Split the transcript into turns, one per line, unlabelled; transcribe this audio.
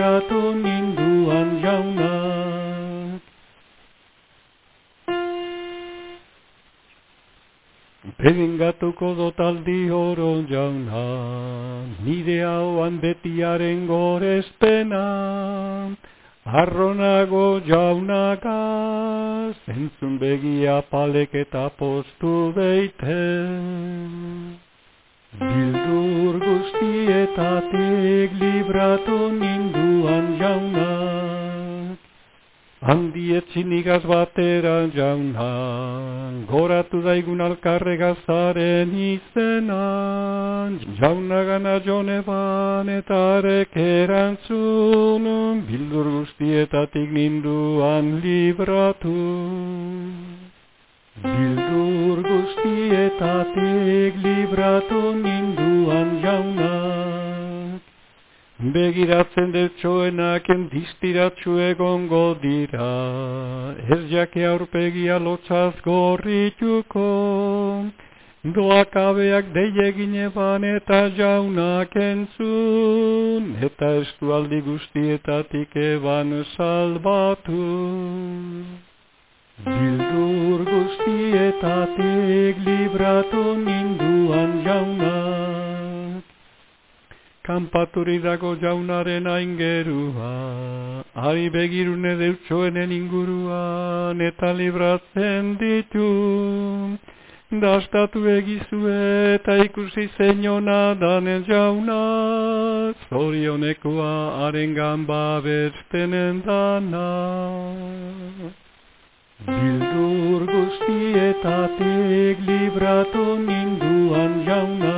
Kato minduan jaunak. Begingatuko dot aldi horon jauna, nire hauan betiaren gorezpena, arronago jaunaka, zentzun begia palek eta postu deiten. Bildur guztietatik libratu nire, ninduan jaunak, handietzin igaz batera jaunak, goratu daigun alkarre gazaren izenan, jaunagana jone banetarek erantzun, bildur guztietatik ninduan libratu. Bildur guztietatik libratu ninduan jaunak, begiratzen detxoenak endistiratxu egongo dira, ez jake aurpegia lotzaz gorrituko, doakabeak deiegin eban eta jaunak entzun, eta estualdi guztietatik eban salbatu. Bildur guztietatik libratu ninduan jaunak, kanpaturi dago jaunaren aingerua, ari begirune deutsoenen inguruan eta libratzen ditu. Dastatu egizue eta ikusi zeinona danen jauna, zorionekoa arengan babestenen dana. Bildur guztietatik libratu ninduan jauna,